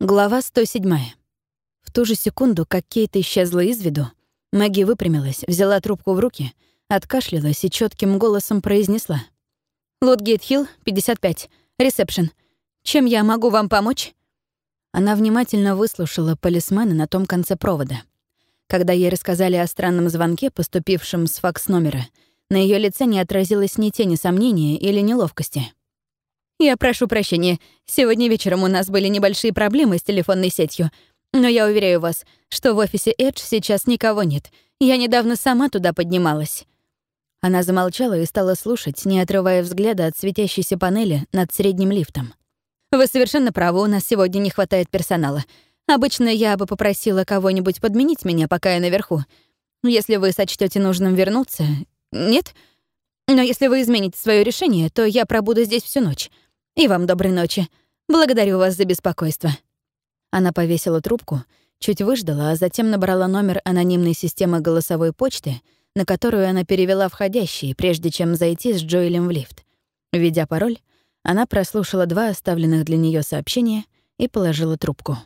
Глава 107. В ту же секунду, как Кейт исчезла из виду, Мэгги выпрямилась, взяла трубку в руки, откашлялась и четким голосом произнесла. «Лутгейт Хилл, 55. Ресепшн. Чем я могу вам помочь?» Она внимательно выслушала полисмена на том конце провода. Когда ей рассказали о странном звонке, поступившем с факс-номера, на ее лице не отразилось ни тени сомнения или неловкости. «Я прошу прощения. Сегодня вечером у нас были небольшие проблемы с телефонной сетью. Но я уверяю вас, что в офисе Edge сейчас никого нет. Я недавно сама туда поднималась». Она замолчала и стала слушать, не отрывая взгляда от светящейся панели над средним лифтом. «Вы совершенно правы, у нас сегодня не хватает персонала. Обычно я бы попросила кого-нибудь подменить меня, пока я наверху. Если вы сочтете нужным вернуться... Нет? Но если вы измените свое решение, то я пробуду здесь всю ночь. И вам доброй ночи. Благодарю вас за беспокойство». Она повесила трубку, чуть выждала, а затем набрала номер анонимной системы голосовой почты, на которую она перевела входящий, прежде чем зайти с Джоэлем в лифт. Введя пароль, она прослушала два оставленных для нее сообщения и положила трубку.